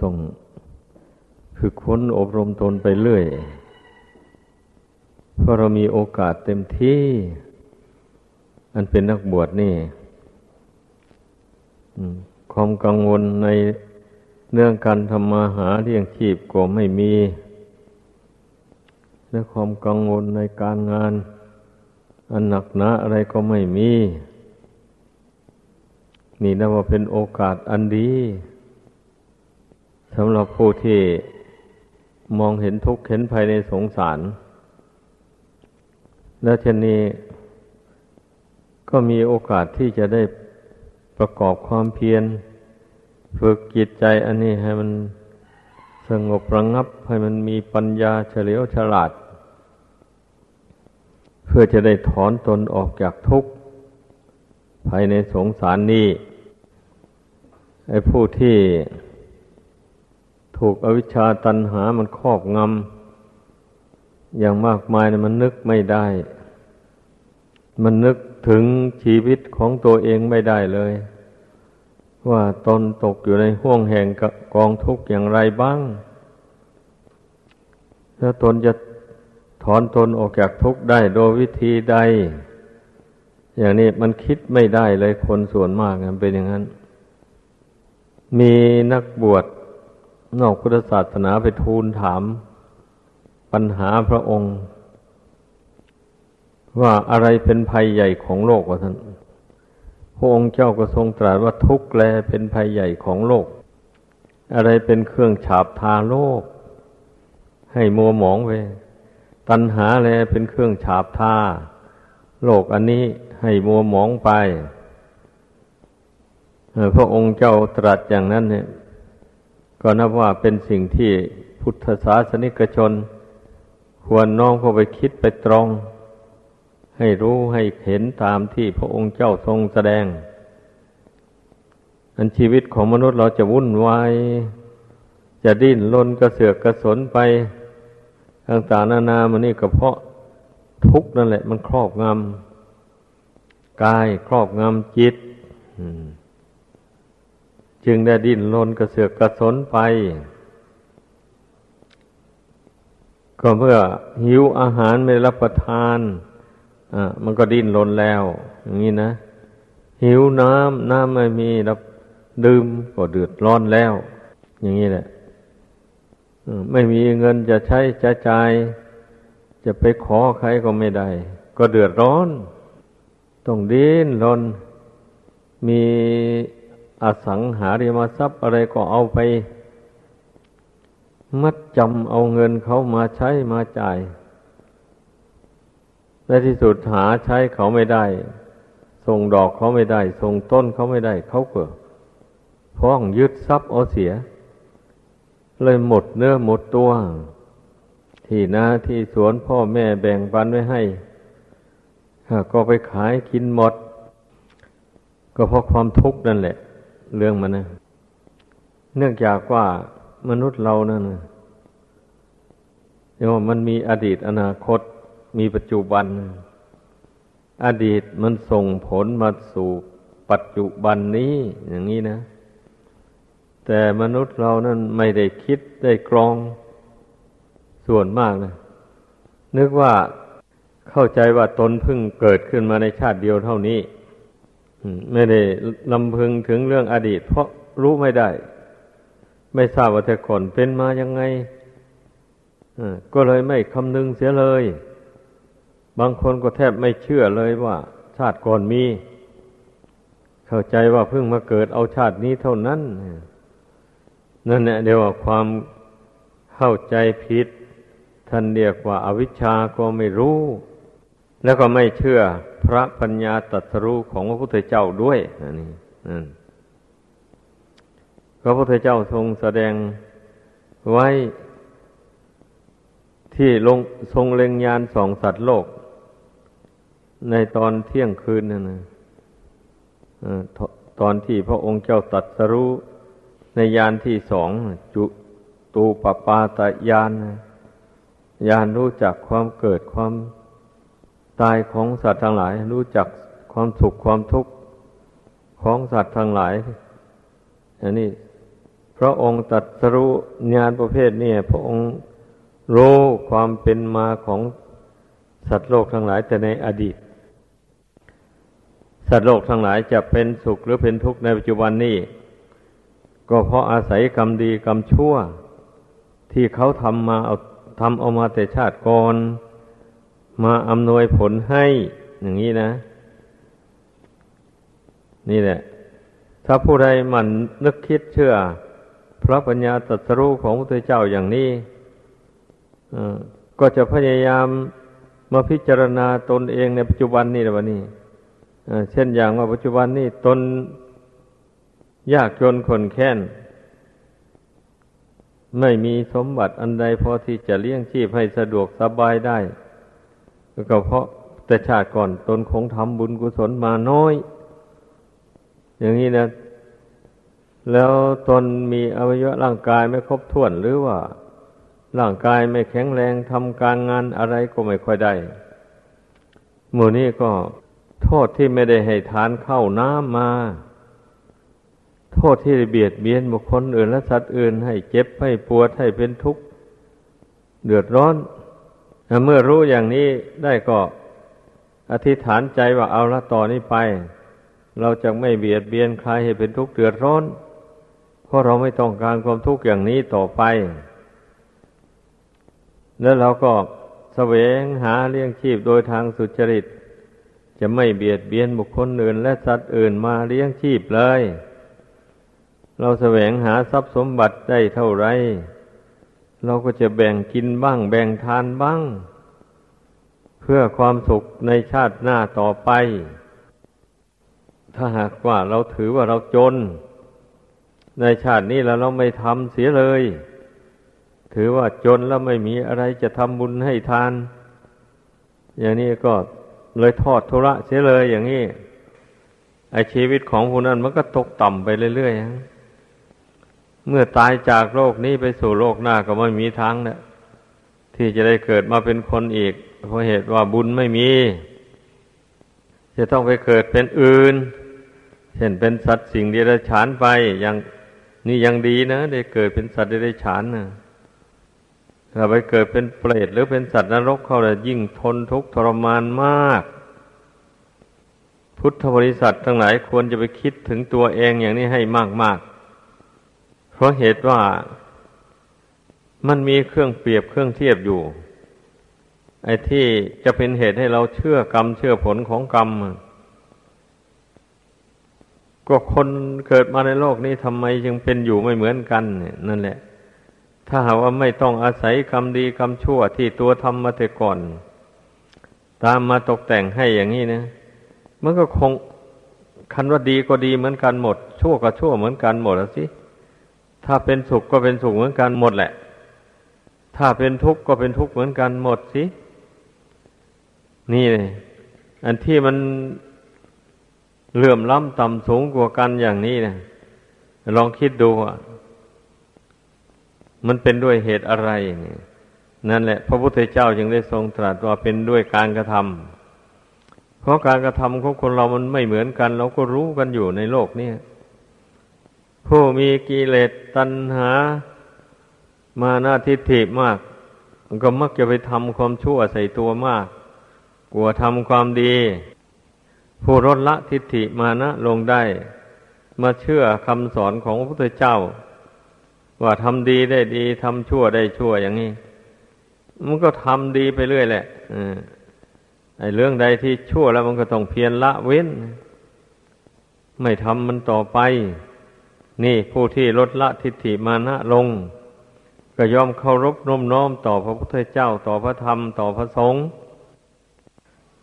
ต้องฝึกค้นอบรมตนไปเรื่อย เพราะเรามีโอกาสเต็มที่ อันเป็นนักบวชนี่ความกังวลในเรื่องการทำมาหาเลี้ยงชีพก็ไม่มี และความกังวลในการงาน อันหนักหนาอะไรก็ไม่มี นี่นับว่าเป็นโอกาสอันดี สำหรับผู้ที่มองเห็นทุกข์เห็นภายในสงสาร แล้วเช่นนี้ก็มีโอกาสที่จะได้ประกอบความเพียร ฝึกจิตใจอันนี้ให้มันสงบระงงับให้มันมีปัญญาเฉลียวฉลาด เพื่อจะได้ถอนตนออกจากทุกข์ภายในสงสารนี้ไอ้ผู้ที่ ถูกอวิชชาตันหามันครอบงำอย่างมากมายนะมันนึกไม่ได้ มันนึกถึงชีวิตของตัวเองไม่ได้เลย ว่าตนตกอยู่ในห่วงแห่งกองทุกข์อย่างไรบ้าง แล้วตนจะถอนตนออกจากทุกข์ได้โดยวิธีใด อย่างนี้มันคิดไม่ได้เลยคนส่วนมากมันเป็นอย่างนั้น มีนักบวช นอกพุทธศาสนาไปทูลถาม ปัญหาพระองค์ ว่าอะไรเป็นภัยใหญ่ของโลกวะท่านพระองค์เจ้าก็ทรงตรัสว่าทุกข์แลเป็นภัยใหญ่ของโลก อะไรเป็นเครื่องฉาบทาโลก ให้มัวหมองไปตัณหาแลเป็นเครื่องฉาบทาโลกอันนี้ให้มัวหมองไปพระองค์เจ้าตรัสอย่างนั้นเนี่ย ก็นับว่าเป็นสิ่งที่พุทธศาสนิกชน ควรน้องเข้าไปคิดไปตรอง ให้รู้ให้เห็นตามที่พระองค์เจ้าทรงแสดง อันชีวิตของมนุษย์เราจะวุ่นวาย จะดิ้นรนกระเสือกกระสนไปต่างๆนานามันนี่ก็เพราะทุกข์นั่นแหละ มันครอบงำกายครอบงำจิต อืม จึงได้ดิ้นรนกระเสือกกระสนไป ก็เพื่อหิวอาหารไม่รับประทานอะมันก็ดิ้นรนแล้ว อย่างนี้นะ หิวน้ำน้ำไม่มีรับดื่มก็เดือดร้อนแล้ว อย่างนี้แหละไม่มีเงินจะใช้จะจ่าย จะไปขอใครก็ไม่ได้ ก็เดือดร้อน ต้องดิ้นรนมี อสังหาริมทรัพย์อะไรก็เอาไป มัดจำเอาเงินเขามาใช้มาจ่ายในที่สุดหาใช้เขาไม่ได้ ส่งดอกเขาไม่ได้ ส่งต้นเขาไม่ได้ เขาเกิดพ้องยึดทรัพย์เอาเสีย เลยหมดเนื้อหมดตัว ที่นาที่สวนพ่อแม่แบ่งปันไว้ให้ก็ไปขายกินหมด ก็เพราะความทุกข์นั่นแหละ เรื่องมันนะเนื่องจากว่ามนุษย์เรานั่นนะเรียกว่ามันมีอดีตอนาคตมีปัจจุบัน อดีตมันส่งผลมาสู่ปัจจุบันนี้อย่างนี้นะ แต่มนุษย์เรานั้นไม่ได้คิดได้กรองส่วนมากนะ นึกว่าเข้าใจว่าตนเพิ่งเกิดขึ้นมาในชาติเดียวเท่านี้ ไม่ได้ลำพึงถึงเรื่องอดีต เพราะรู้ไม่ได้ ไม่ทราบว่าแต่ก่อนเป็นมายังไงก็เลยไม่คำนึงเสียเลย บางคนก็แทบไม่เชื่อเลยว่า ชาติก่อนมี เข้าใจว่าเพิ่งมาเกิดเอาชาตินี้เท่านั้น นั่นแหละเดียวว่าความเข้าใจผิด ท่านเรียกว่าอาวิชชาก็ไม่รู้ แล้วก็ไม่เชื่อ พระปัญญาตรัสรู้ของพระพุทธเจ้าด้วยนนี่นั่นพระพุทธเจ้าทรงแสดงไว้ที่ลงทรงเล็งยานสองสัตว์โลก ในตอนเที่ยงคืนนั่นนะตอนที่พระองค์เจ้าตัดสรู้ในยานที่สองจุตูปปาตยานยานรู้จักความเกิดความ ตายของสัตว์ทั้งหลาย รู้จักความสุขความทุกข์ของสัตว์ทั้งหลายอันนี้พระองค์ตัดสรู้ญาณประเภทนี้พระองค์รู้ความเป็นมาของสัตว์โลกทั้งหลายแต่ในอดีต สัตว์โลกทั้งหลายจะเป็นสุขหรือเป็นทุกข์ในปัจจุบันนี้ ก็เพราะอาศัยกรรมดีกรรมชั่ว ที่เขาทำมาเอาทำเอามาแต่ชาติก่อน มาอำนวยผลให้อย่างนี้นะ นี่แหละ ถ้าผู้ใดมันนึกคิดเชื่อ พระปัญญาตรัสรู้ของพระพุทธเจ้าอย่างนี้ก็จะพยายามมาพิจารณาตนเองในปัจจุบันนี่แหละวันนี้เช่นอย่างว่าปัจจุบันนี้ตนยากจนคนแค้น ไม่มีสมบัติอันใดพอที่จะเลี้ยงชีพให้สะดวกสบายได้ ก็เพราะแต่ชาติก่อนตนคงทำบุญกุศลมาน้อย อย่างนี้นะ แล้วตนมีอวัยวะร่างกายไม่ครบถ้วนหรือว่า ร่างกายไม่แข็งแรงทำการงานอะไรก็ไม่ค่อยได้หมู่นี้ก็โทษที่ไม่ได้ให้ทานเข้าน้ำมา โทษที่เบียดเบียนบุคคลอื่นและสัตว์อื่นให้เจ็บให้ปวดให้เป็นทุกข์เดือดร้อน เมื่อรู้อย่างนี้ได้ก็อธิษฐานใจว่าเอาละต่อนนี้ไป เราจะไม่เบียดเบียนใครให้เป็นทุกข์เดือดร้อน เพราะเราไม่ต้องการความทุกข์อย่างนี้ต่อไป แล้วเราก็แสวงหาเลี้ยงชีพโดยทางสุจริต จะไม่เบียดเบียนบุคคลอื่น และสัตว์อื่นมาเลี้ยงชีพเลย เราแสวงหาทรัพย์สมบัติได้เท่าไร เราก็จะแบ่งกินบ้าง แบ่งทานบ้าง เพื่อความสุขในชาติหน้าต่อไป ถ้าหากว่าเราถือว่าเราจน ในชาตินี้แล้วเราไม่ทำเสียเลย ถือว่าจนแล้วไม่มีอะไรจะทำบุญให้ทาน อย่างนี้ก็เลยทอดทุระเสียเลยอย่างนี้ไอชีวิตของผู้นั้นมันก็ตกต่ำไปเรื่อยๆ เมื่อตายจากโลกนี้ไปสู่โลกหน้าก็ไม่มีทางนะที่จะได้เกิดมาเป็นคนอีก เพราะเหตุว่าบุญไม่มี จะต้องไปเกิดเป็นอื่น เช่นเป็นสัตว์สิ่งเดรัจฉานไปอย่างนี่ยังดีนะ ได้เกิดเป็นสัตว์เดรัจฉานนะถ้าไปเกิดเป็นเปรตหรือเป็นสัตว์นรกเขาจะยิ่งทนทุกข์ทรมานมาก พุทธบริษัททั้งหลายควรจะไปคิดถึงตัวเองอย่างนี้ให้มากๆ เพราะเหตุว่ามันมีเครื่องเปรียบเครื่องเทียบอยู่ ไอ้ที่จะเป็นเหตุให้เราเชื่อกรรมเชื่อผลของกรรม ก็คนเกิดมาในโลกนี้ทำไมจึงเป็นอยู่ไม่เหมือนกันนั่นแหละ ถ้าหากว่าไม่ต้องอาศัยกรรมดีกรรมชั่วที่ตัวทำมาแต่ก่อน ตามมาตกแต่งให้อย่างนี้นะมันก็คงคันว่าดีก็ดีเหมือนกันหมด ชั่วก็ชั่วเหมือนกันหมดสิ ถ้าเป็นสุขก็เป็นสุขเหมือนกันหมดแหละ ถ้าเป็นทุกข์ก็เป็นทุกข์เหมือนกันหมดสิ นี่เลยอันที่มันเลื่อมล้ำต่ำสูงกว่ากันอย่างนี้นะลองคิดดูอะมันเป็นด้วยเหตุอะไรนั่นแหละ พระพุทธเจ้าจึงได้ทรงตรัสว่าเป็นด้วยการกระทำเพราะการกระทำของคนเรามันไม่เหมือนกัน เราก็รู้กันอยู่ในโลกนี้ ผู้มีกิเลสตัณหา มาหน้าทิฏฐิมาก มันก็มักจะไปทำความชั่วใส่ตัวมาก กลัวทำความดี ผู้ลดละทิฏฐิมานะลงได้ มาเชื่อคำสอนของพระพุทธเจ้า ว่าทำดีได้ดีทำชั่วได้ชั่วอย่างนี้ มันก็ทำดีไปเรื่อยแหละไอ้เรื่องใดที่ชั่วแล้วมันก็ต้องเพียรละเว้น ไม่ทำมันต่อไป นี่ผู้ที่ลดละทิฏฐิมานะลง ก็ยอมเคารพน้มน้อมต่อพระพุทธเจ้าต่อพระธรรมต่อพระสงฆ์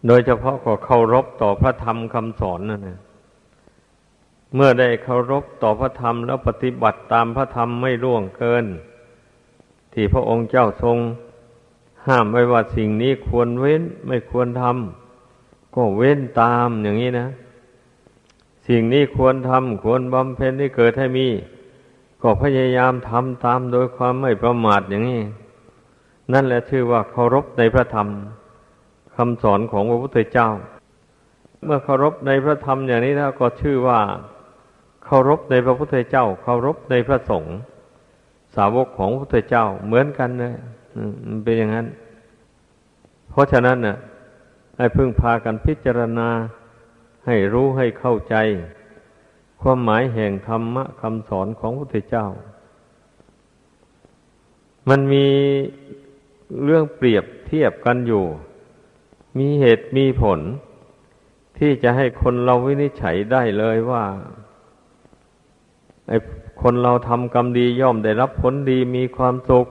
โดยเฉพาะก็เคารพต่อพระธรรมคำสอนนั่นนะเมื่อได้เคารพต่อพระธรรมแล้วปฏิบัติตามพระธรรมไม่ล่วงเกิน ที่พระองค์เจ้าทรง ห้ามไว้ว่าสิ่งนี้ควรเว้นไม่ควรทำก็เว้นตามอย่างนี้นะ สิ่งนี้ควรทำควรบำเพ็ญที่เกิดให้มี ก็พยายามทำตามโดยความไม่ประมาทอย่างนี้ นั่นแหละชื่อว่าเคารพในพระธรรมคำสอนของพระพุทธเจ้า เมื่อเคารพในพระธรรมอย่างนี้แล้วก็ชื่อว่า เคารพในพระพุทธเจ้า เคารพในพระสงฆ์สาวกของพระพุทธเจ้าเหมือนกันเลยมันเป็นอย่างนั้น เพราะฉะนั้นน่ะ ให้พึ่งพากันพิจารณา ให้รู้ให้เข้าใจ ความหมายแห่งธรรมะคำสอนของพระพุทธเจ้า มันมีเรื่องเปรียบเทียบกันอยู่ มีเหตุมีผล ที่จะให้คนเราวินิจฉัยได้เลยว่าไอ้คนเราทำกรรมดีย่อมได้รับผลดีมีความสุข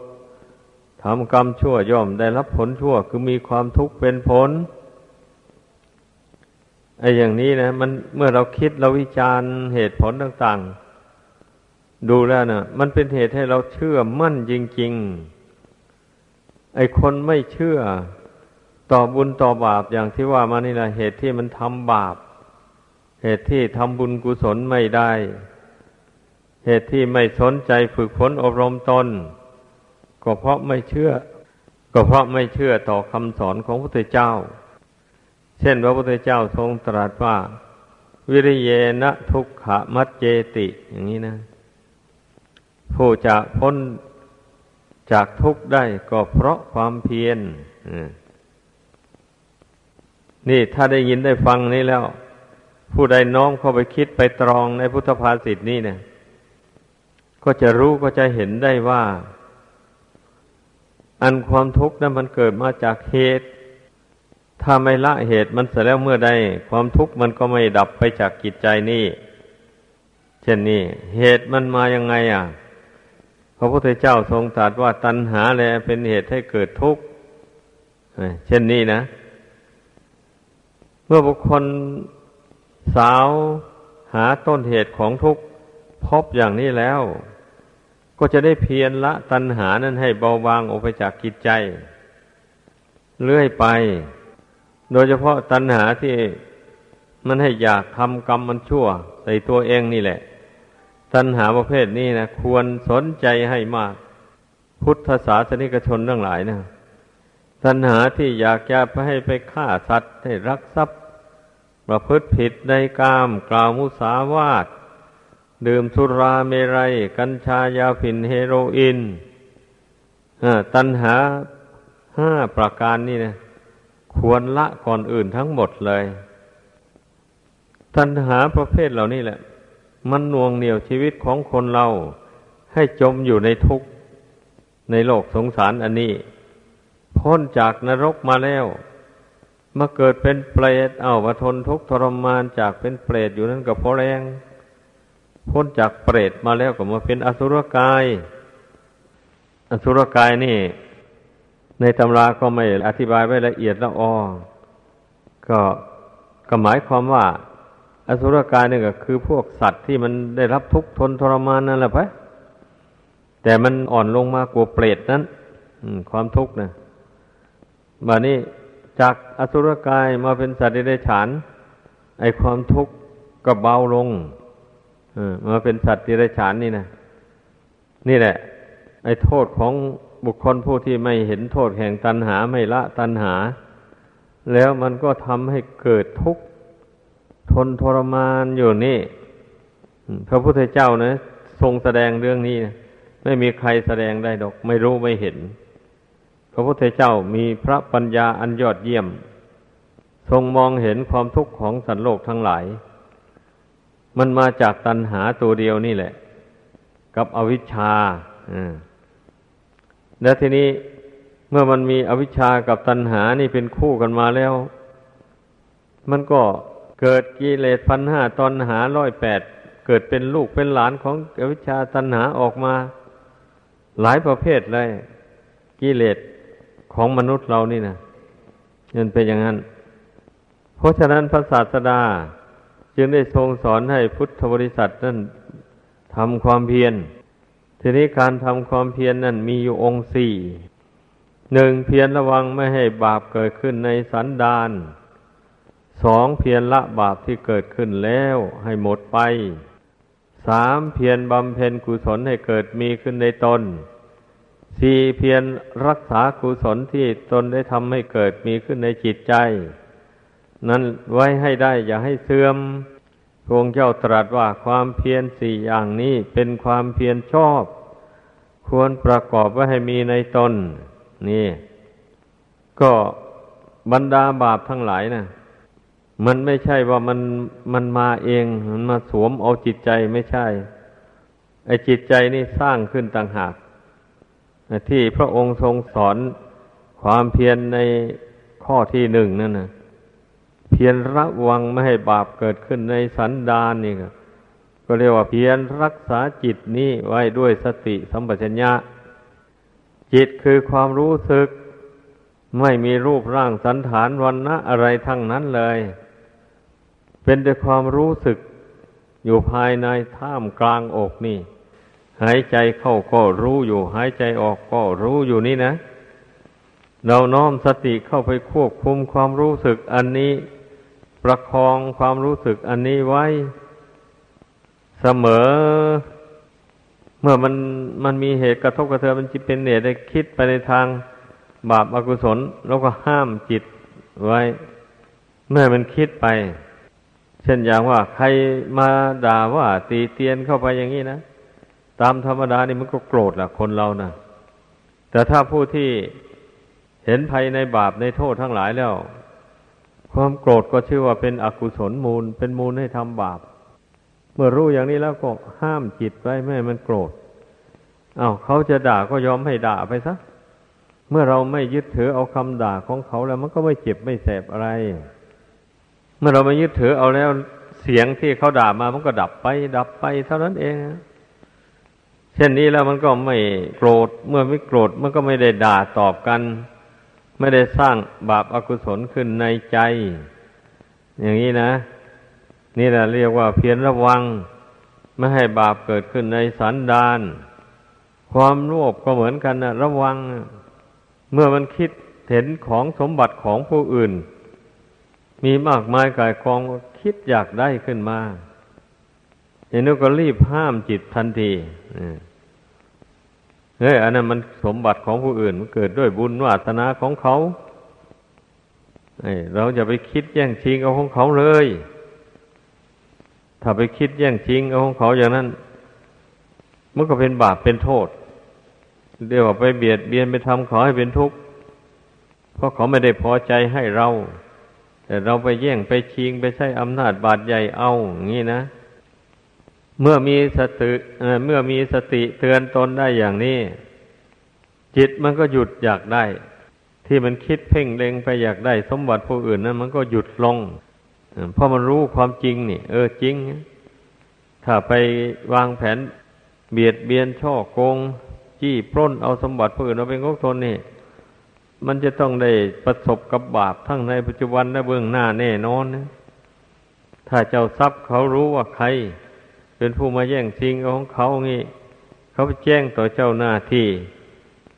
ทำกรรมชั่วย่อมได้รับผลชั่วคือมีความทุกข์เป็นผล ไอ้อย่างนี้นะมันเมื่อเราคิดเราวิจารณ์เหตุผลต่าง ๆ ดูแล้วนะมันเป็นเหตุให้เราเชื่อมั่นจริง ๆ ไอ้คนไม่เชื่อต่อบุญต่อบาปอย่างที่ว่ามานี่นะเหตุที่มันทำบาป เหตุที่ทำบุญกุศลไม่ได้ เหตุที่ไม่สนใจฝึกฝนอบรมตนก็เพราะไม่เชื่อ ก็เพราะไม่เชื่อต่อคำสอนของพระพุทธเจ้า เช่นพระพุทธเจ้าทรงตรัสว่า วิริเยนะทุกขมัจเจติ อย่างนี้นะ ผู้จะพ้นจากทุกข์ได้ก็เพราะความเพียรนี่ถ้าได้ยินได้ฟังนี่แล้ว ผู้ใดน้อมเข้าไปคิดไปตรองในพุทธภาษิตนี่เนี่ย ก็จะรู้ก็จะเห็นได้ว่า อันความทุกข์นั้นมันเกิดมาจากเหตุ ถ้าไม่ละเหตุมันเสร็จแล้วเมื่อใดความทุกข์มันก็ไม่ดับไปจากกิจใจนี่เช่นนี้ เหตุมันมายังไงอะ พระพุทธเจ้าทรงตรัสว่าตัณหาแลเป็นเหตุให้เกิดทุกข์เช่นนี้นะ เมื่อบุคคลสาวหาต้นเหตุของทุกข์พบอย่างนี้แล้ว ก็จะได้เพียรละตัณหานั้นให้เบาบางออกไปจากกิจใจ เลื่อยไป โดยเฉพาะตัณหาที่มันให้อยากทำกรรมมันชั่วใส่ตัวเองนี่แหละ ตัณหาประเภทนี้นะควรสนใจให้มาก พุทธศาสนิกชนทั้งหลายนะตัณหาที่อยากจะไปให้ไปฆ่าสัตว์ให้รักทรัพย์ ประพฤติผิดในกามกล่าวมุสาวาทดื่มสุราเมรัย กัญชายาฝิ่นเฮโรอีนตัณหาห้าประการนี่นะ ควรละก่อนอื่นทั้งหมดเลย ตัณหาประเภทเหล่านี้แหละ มันน่วงเหนี่ยวชีวิตของคนเรา ให้จมอยู่ในทุกข์ในโลกสงสารอันนี้ พ้นจากนรกมาแล้ว มาเกิดเป็นเปรตเอามาทนทุกข์ทรมานจากเป็นเปรตอยู่นั้นกับพอแรง พ้นจากเปรตมาแล้วก็มาเป็นอสุรกาย อสุรกายนี่ ในตำราก็ไม่อธิบายไว้ละเอียดละออก็ก็หมายความว่า อสุรกายนี่ก็คือพวกสัตว์ที่มันได้รับทุกข์ทนทรมานนั่นแหละพะแต่มันอ่อนลงมากว่าเปรตนั้นความทุกข์นะบานี้จากอสุรกายมาเป็นสัตว์ได้ฉาน ไอความทุกข์ก็เบาลงมาเป็นสัตว์ที่ได้ฉานนี่นะนี่แหละ ไอโทษของ บุคคลผู้ที่ไม่เห็นโทษแห่งตัณหาไม่ละตัณหา แล้วมันก็ทำให้เกิดทุกข์ทนทรมานอยู่นี่ พระพุทธเจ้านะทรงแสดงเรื่องนี้ไม่มีใครแสดงได้ดอก ไม่รู้ไม่เห็น พระพุทธเจ้ามีพระปัญญาอันยอดเยี่ยม ทรงมองเห็นความทุกข์ของสัตว์โลกทั้งหลาย มันมาจากตัณหาตัวเดียวนี่แหละ กับอวิชชาอ่า แล้วทีนี้เมื่อมันมีอวิชชากับตัณหานี่เป็นคู่กันมาแล้ว มันก็เกิดกิเลสพันห้าตอนหาร้อยแปดเกิดเป็นลูกเป็นหลานของอวิชชาตัณหาออกมา หลายประเภทเลยกิเลสของมนุษย์เรานี่นะมันเป็นอย่างนั้น เพราะฉะนั้นพระศาสดา จึงได้ทรงสอนให้พุทธบริษัทนั้นทำความเพียร ทีนี้การทำความเพียรนนั้นมีอยู่องค์สี่หนึ่งเพียรระวังไม่ให้บาปเกิดขึ้นในสันดานสองเพียรละบาปที่เกิดขึ้นแล้วให้หมดไปสามเพียรบำเพ็ญกุศลให้เกิดมีขึ้นในตนสี่เพียรรักษากุศลที่ตนได้ทำให้เกิดมีขึ้นในจิตใจ นั้นไว้ให้ได้อย่าให้เสื่อม พระองค์เจ้าตรัสว่าความเพียรสี่อย่างนี้เป็นความเพียรชอบ ควรประกอบไว้ให้มีในตน นี่ ก็บรรดาบาปทั้งหลายนะมันไม่ใช่ว่ามันมันมาเอง มันมาสวมเอาจิตใจไม่ใช่ ไอจิตใจนี่สร้างขึ้นต่างหากที่พระองค์ทรงสอนความเพียรในข้อที่หนึ่งนั่นนะ เพียรระวังไม่ให้บาปเกิดขึ้นในสันดานนี่ก็เรียกว่าเพียรรักษาจิตนี้ไว้ด้วยสติสัมปชัญญะ จิตคือความรู้สึก ไม่มีรูปร่างสันฐานวันนะอะไรทั้งนั้นเลย เป็นแต่ความรู้สึกอยู่ภายในท่ามกลางอกนี่ หายใจเข้าก็รู้อยู่ หายใจออกก็รู้อยู่นี่นะ เราน้อมสติเข้าไปควบคุมความรู้สึกอันนี้ ประคองความรู้สึกอันนี้ไว้ เสมอ เมื่อมันมันมีเหตุกระทบกระเทือนมันจะเป็นเหตุได้คิดไปในทางบาปอากุศลเราก็ห้ามจิตไว้เมื่อมันคิดไป เช่นอย่างว่า ใครมาด่าว่าตีเตียนเข้าไปอย่างนี้นะตามธรรมดานี่มันก็โกรธแหละคนเรานะแต่ถ้าผู้ที่เห็นภัยในบาปในโทษทั้งหลายแล้ว ความโกรธก็ชื่อว่าเป็นอกุศลมูล เป็นมูลให้ทำบาป เมื่อรู้อย่างนี้แล้วก็ห้ามจิตไว้ไม่ให้มันโกรธอา้าวเขาจะด่าก็ยอมให้ด่าไปซะ เมื่อเราไม่ยึดถือเอาคำด่าของเขาแล้ว มันก็ไม่เจ็บไม่แสบอะไร เมื่อเราไม่ยึดถือเอาแล้วเสียงที่เขาด่ามามันก็ดับไป ดับไปเท่านั้นเองเช่นนี้แล้วมันก็ไม่โกรธ เมื่อไม่โกรธมันก็ไม่ได้ด่าตอบกัน ไม่ได้สร้างบาปอากุศลขึ้นในใจ อย่างนี้นะ นี่แหละเรียกว่าเพียรระวัง ไม่ให้บาปเกิดขึ้นในสันดานความโลภก็เหมือนกันนะระวัง เมื่อมันคิดเห็นของสมบัติของผู้อื่น มีมากมายกายกองคิดอยากได้ขึ้นมาอย่างนี้ก็รีบห้ามจิตทันที เฮ้ยอันนั้นมันสมบัติของผู้อื่น มันเกิดด้วยบุญวาสนาของเขาเฮ้ยเราจะไปคิดแย่งชิงเอาของเขาเลย ถ้าไปคิดแย่งชิงเอาของเขาอย่างนั้น มันก็เป็นบาปเป็นโทษ เดี๋ยวไปเบียดเบียนไปทำเขาให้เป็นทุกข์ เพราะเขาไม่ได้พอใจให้เรา แต่เราไปแย่งไปชิงไปใช้อำนาจบาดใหญ่เอาอย่างนี้นะ เมื่อมีสติเมื่อมีสติเตือนตนได้อย่างนี้ จิตมันก็หยุดอยากได้ ที่มันคิดเพ่งเล็งไปอยากได้ สมบัติผู้อื่นนั้นมันก็หยุดลงเพราะมันรู้ความจริงนี่ เออจริง ถ้าไปวางแผนเบียดเบียนช่อโกง จี้ปล้นเอาสมบัติผู้อื่นเอาเป็นของตนนี่ มันจะต้องได้ประสบกับบาปทั้งในปัจจุบันและเบื้องหน้าแน่นอนนะถ้าเจ้าทรัพย์เขารู้ว่าใคร เป็นผู้มาแย่งชิงของเขางี้ เขาไปแจ้งต่อเจ้าหน้าที่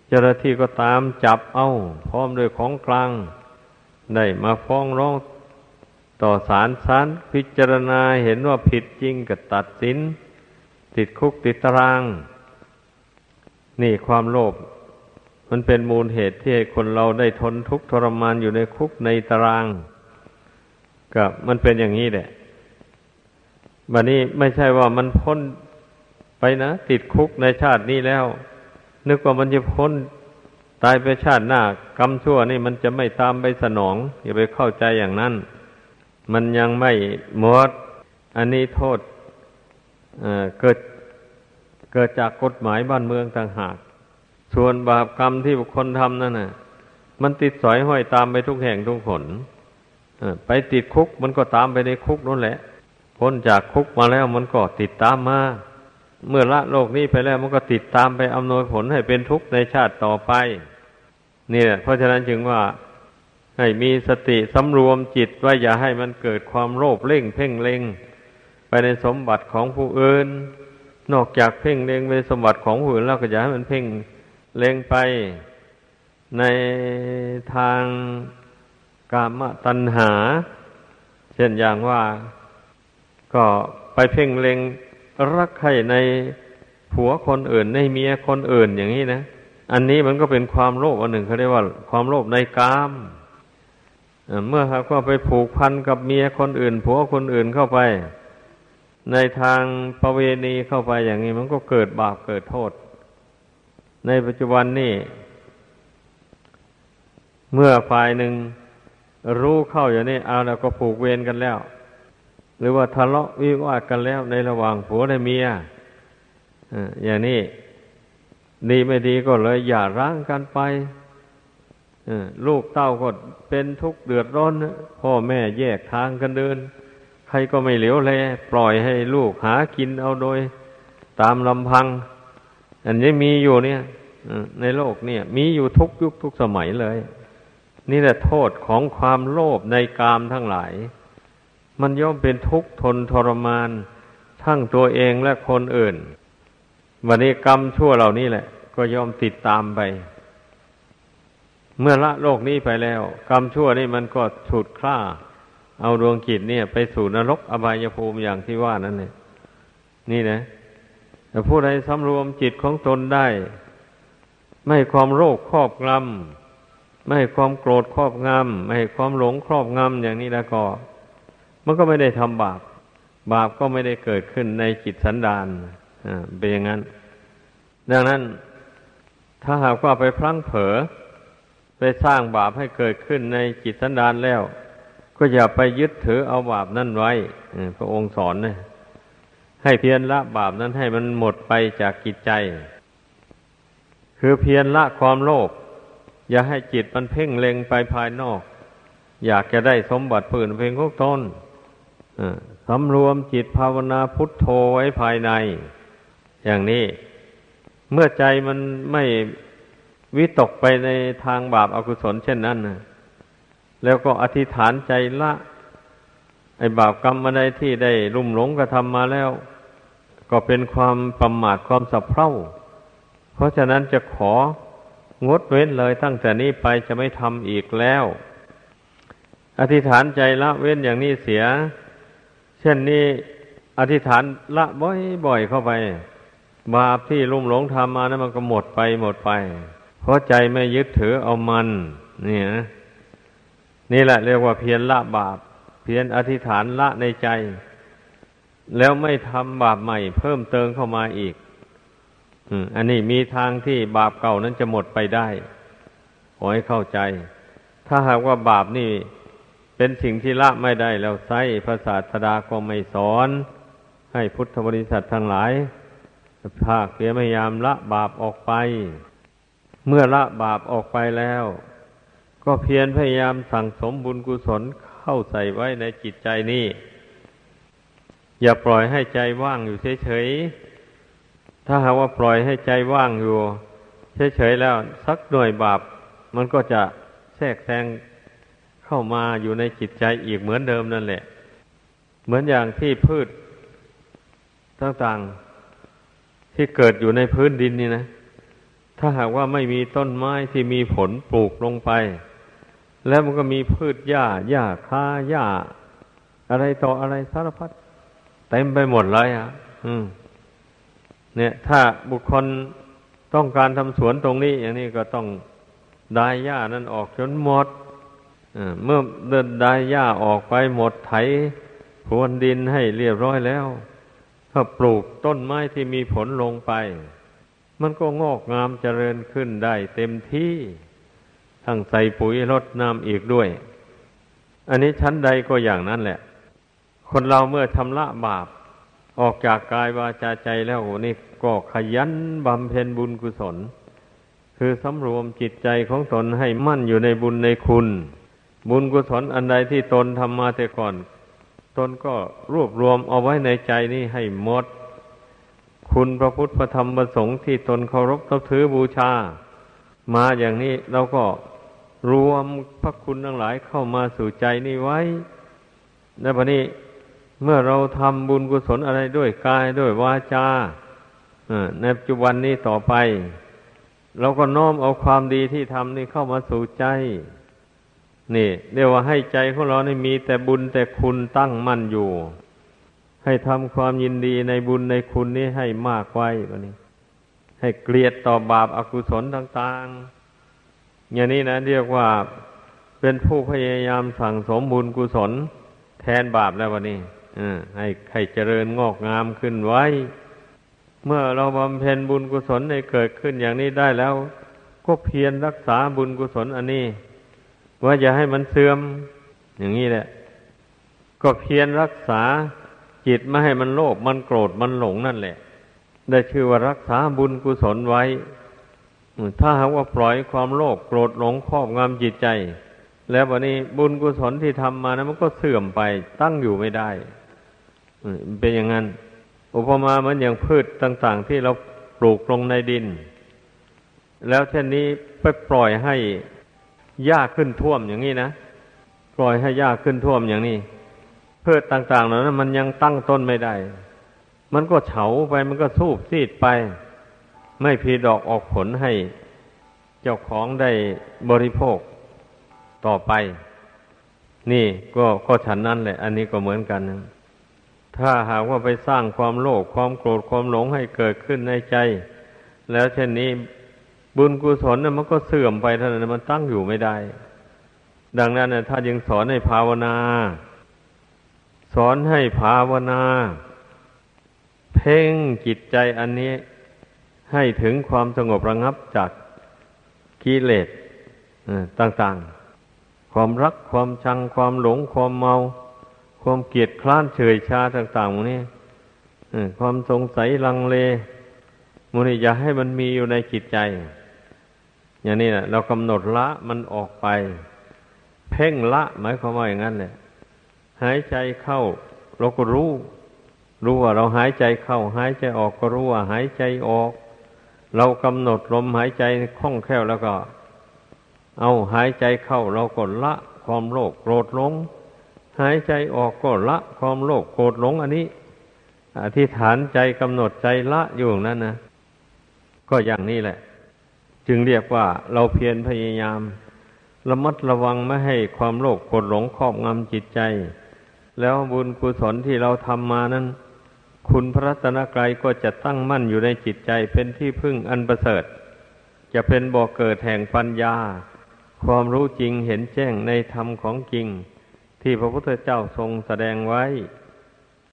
เจ้าหน้าที่ก็ตามจับเอาพร้อมด้วยของกลาง ได้มาฟ้องร้องต่อศาลศาลพิจารณาเห็นว่าผิดจริงก็ตัดสิน ติดคุกติดตาราง นี่ความโลภมันเป็นมูลเหตุที่ให้คนเราได้ทนทุกข์ทรมานอยู่ในคุกในตารางกับมันเป็นอย่างนี้แหละ บัดนี้ไม่ใช่ว่ามันพ้นไปนะติดคุกในชาตินี้แล้ว นึกว่ามันจะพ้นตายไปชาติหน้ากรรมชั่วนี่มันจะไม่ตามไปสนอง อย่าไปเข้าใจอย่างนั้น มันยังไม่หมด อันนี้โทษเเกิดเกิดจากกฎหมายบ้านเมืองต่างหาก ส่วนบาปกรรมที่บุคคลทำนั่นน่ะ มันติดสอยห้อยตามไปทุกแห่งทุกคนไปติดคุกมันก็ตามไปในคุกนั่นแหละ พ้นจากคุกมาแล้วมันก็ติดตามมา เมื่อละโลกนี้ไปแล้วมันก็ติดตามไปอำนวยผลให้เป็นทุกข์ในชาติต่อไปนี่แหละเพราะฉะนั้นจึงว่าให้มีสติสำรวมจิตว่าอย่าให้มันเกิดความโลภเล่งเพ่งเล็ง ไปในสมบัติของผู้อื่น นอกจากเพ่งเล็งไปสมบัติของผู้อื่นแล้วก็อย่าให้มันเพ่งเล็งไป ในทางกามตัณหา เช่นอย่างว่า ก็ไปเพ่งเล็งรักใครในผัวคนอื่นในเมียคนอื่นอย่างนี้นะ อันนี้มันก็เป็นความโลภอันหนึ่งเขาเรียกว่า ความโลภในกามเมื่อหากว่าไปผูกพันกับเมียคนอื่น ผัวคนอื่นเข้าไป ในทางประเวณีเข้าไปอย่างนี้มันก็เกิดบาปเกิดโทษ ในปัจจุบันนี่เมื่อฝ่ายหนึ่งรู้เข้าอย่างนี้เอาแล้วก็ผูกเวรกันแล้ว หรือว่าทะเลาะวิวาทกันแล้วในระหว่างผัวและเมียอย่างนี้ดีไม่ดีก็เลยอย่าร้างกันไปลูกเต้าก็เป็นทุกข์เดือดร้อน พ่อแม่แยกทางกันเดิน ใครก็ไม่เหลียวแล ปล่อยให้ลูกหากินเอาโดย ตามลำพัง อันนี้มีอยู่เนี่ยในโลกเนี่ย มีอยู่ทุกยุคทุกสมัยเลย นี่แหละโทษของความโลภในกามทั้งหลาย มันย่อมเป็นทุกข์ทนทรมาน ทั้งตัวเองและคนอื่น วันนี้กรรมชั่วเหล่านี้แหละ ก็ย่อมติดตามไป เมื่อละโลกนี้ไปแล้ว กรรมชั่วนี่มันก็ฉุดคล้าเอาดวงจิตเนี่ย ไปสู่นรกอบายภูมิอย่างที่ว่านั่นเนี่ยนี่นะแต่ผู้ใดสำรวมจิตของตนได้ ไม่ความโรคครอบงำไม่ความโกรธครอบงำไม่ความหลงครอบงำอย่างนี้แล้วก็ มันก็ไม่ได้ทำบาป บาปก็ไม่ได้เกิดขึ้นในจิตสันดานอ่าเป็นอย่างนั้น ดังนั้น ถ้าหากว่าไปพลั้งเผลอไปสร้างบาปให้เกิดขึ้นในจิตสันดานแล้ว ก็อย่าไปยึดถือเอาบาปนั่นไว้พระองค์สอนนะให้เพียรละบาปนั้นให้มันหมดไปจากจิตใจ คือเพียรละความโลภอย่าให้จิตมันเพ่งเล็งไปภายนอก อยากจะได้สมบัติผืนเพ่งของตน สำรวมจิตภาวนาพุทโธไว้ภายใน อย่างนี้ เมื่อใจมันไม่วิตกไปในทางบาปอากุศลเช่นนั้นนะแล้วก็อธิษฐานใจละ ไอ้บาปกรรมอะไรที่ได้ลุ่มหลงกระทำมาแล้ว ก็เป็นความประมาทความสับเพร่า เพราะฉะนั้นจะของดเว้นเลยตั้งแต่นี้ไปจะไม่ทำอีกแล้ว อธิษฐานใจละเว้นอย่างนี้เสีย เช่นนี้อธิษฐานละบ่อยๆเข้าไป บาปที่ลุ่มหลงทำมานะั้นมันก็หมดไปหมดไป เพราะใจไม่ยึดถือเอามันนี่นะนี่แหละเรียกว่าเพียรละบาป เพียรอธิษฐานละในใจ แล้วไม่ทำบาปใหม่ เพิ่มเติมเข้ามาอีกอันนี้มีทางที่บาปเก่านั้นจะหมดไปได้ขอให้เข้าใจ ถ้าหากว่าบาปนี่ เป็นสิ่งที่ละไม่ได้แล้วไซพระศาสดาก็ไม่สอน ให้พุทธบริษัททั้งหลายภาคเพียรพยายามละบาปออกไป เมื่อละบาปออกไปแล้ว ก็เพียรพยายามสั่งสมบุญกุศลเข้าใส่ไว้ในจิตใจนี้อย่าปล่อยให้ใจว่างอยู่เฉยๆถ้าหากว่าปล่อยให้ใจว่างอยู่เฉยๆแล้ว สักหน่วยบาป มันก็จะแทรกแซง เข้ามาอยู่ในจิตใจอีกเหมือนเดิมนั่นแหละ เหมือนอย่างที่พืชต่างๆที่เกิดอยู่ในพื้นดินนี่นะ ถ้าหากว่าไม่มีต้นไม้ที่มีผลปลูกลงไป แล้วมันก็มีพืชหญ้าหญ้าคาหญ้า อะไรต่ออะไรสารพัดเต็มไปหมดเลยอะ อืม เนี่ย ถ้าบุคคลต้องการทำสวนตรงนี้ อย่างนี้ก็ต้องไดายหญ้านั้นออกจนหมด เมื่อเดินดายหญ้าออกไปหมดไถพรวนดินให้เรียบร้อยแล้วก็ปลูกต้นไม้ที่มีผลลงไป มันก็งอกงามเจริญขึ้นได้เต็มที่ ทั้งใส่ปุ๋ยรดน้ำอีกด้วย อันนี้ชั้นใดก็อย่างนั้นแหละ คนเราเมื่อชำระบาป ออกจากกายวาจาใจแล้วนี่ก็ขยันบำเพ็ญบุญกุศล คือสำรวมจิตใจของตนให้มั่นอยู่ในบุญในคุณ บุญกุศลอันใดที่ตนทำมาแต่ก่อน ตนก็รวบรวมเอาไว้ในใจนี้ให้หมด คุณพระพุทธพระธรรมพระสงฆ์ที่ตนเคารพนับถือบูชา มาอย่างนี้เราก็รวมพระคุณทั้งหลายเข้ามาสู่ใจนี้ไว้ในปัจนี้เมื่อเราทำบุญกุศลอะไรด้วยกายด้วยวาจาในปัจจุบันนี้ต่อไป เราก็น้อมเอาความดีที่ทำนี่เข้ามาสู่ใจ นี่เรียกว่าให้ใจของเราในมีแต่บุญแต่คุณตั้งมั่นอยู่ ให้ทำความยินดีในบุญในคุณนี้ให้มากไว้วันนี้ ให้เกลียดต่อบาปอากุศลต่างๆ อย่างนี้นะเรียกว่าเป็นผู้พยายามสั่งสมบุญกุศล แทนบาปแล้ววันนี้ให้ให้เจริญงอกงามขึ้นไว้ เมื่อเราบำเพ็ญบุญกุศลในเกิดขึ้นอย่างนี้ได้แล้ว ก็เพียรรักษาบุญกุศลอันนี้ ว่าอย่าให้มันเสื่อม อย่างนี้แหละ ก็เพียรรักษาจิตไม่ให้มันโลภมันโกรธมันหลงนั่นแหละ ได้ชื่อว่ารักษาบุญกุศลไว้ ถ้าหากว่าปล่อยความโลภโกรธหลงครอบงำจิตใจ แล้ววันนี้บุญกุศลที่ทำมานะมันก็เสื่อมไปตั้งอยู่ไม่ได้เป็นอย่างนั้น อุปมาเหมือนอย่างพืชต่าง ๆ ที่เราปลูกลงในดิน แล้วเช่นนี้ไปปล่อยให้ หญ้าขึ้นท่วมอย่างนี้นะปล่อยให้หญ้าขึ้นท่วมอย่างนี้พืชต่างๆเหล่านั้นมันยังตั้งต้นไม่ได้ มันก็เฉาไปมันก็สูบซีดไป ไม่พีดอกออกผลให้เจ้าของได้บริโภคต่อไป นี่ก็ก็ฉันนั้นแหละ อันนี้ก็เหมือนกันนะถ้าหากว่าไปสร้างความโลภความโกรธความหลงให้เกิดขึ้นในใจ แล้วเช่นนี้ บุญกุศลน่ะมันก็เสื่อมไปเท่านั้นมันตั้งอยู่ไม่ได้ ดังนั้นนะถ้ายังสอนให้ภาวนา สอนให้ภาวนา เพ่งจิตใจอันนี้ ให้ถึงความสงบระงับจากกิเลสต่างๆ ความรักความชังความหลงความเมา ความเกียดคร้านเฉยชาต่างๆมนี้ความสงสัยลังเลมูนี่อย่าให้มันมีอยู่ในจิตใจ อย่างนี้นะเรากำหนดละมันออกไป เพ่งละหมายความว่าอย่างนั้นแหละหายใจเข้า เราก็รู้ รู้ว่าเราหายใจเข้า หายใจออกก็รู้ว่าหายใจออก เรากำหนดลมหายใจคล่องแคล่วแล้วก็ เอาหายใจเข้า เราก็ละความโลภโกรธหลง หายใจออกก็ละความโลภโกรธหลงอันนี้อธิษฐานใจกำหนดใจละอยู่นั่นนะก็อย่างนี้แหละ จึงเรียกว่าเราเพียรพยายาม ระมัดระวังไม่ให้ความโลภกรธหลงครอบงำจิตใจ แล้วบุญกุศลที่เราทำมานั้น คุณพระรัตนกรัยก็จะตั้งมั่นอยู่ในจิตใจเป็นที่พึ่งอันประเสริฐ จะเป็นบ่อกเกิดแห่งปัญญา ความรู้จริงเห็นแจ้งในธรรมของจริง ที่พระพุทธเจ้าทรงแสดงไว้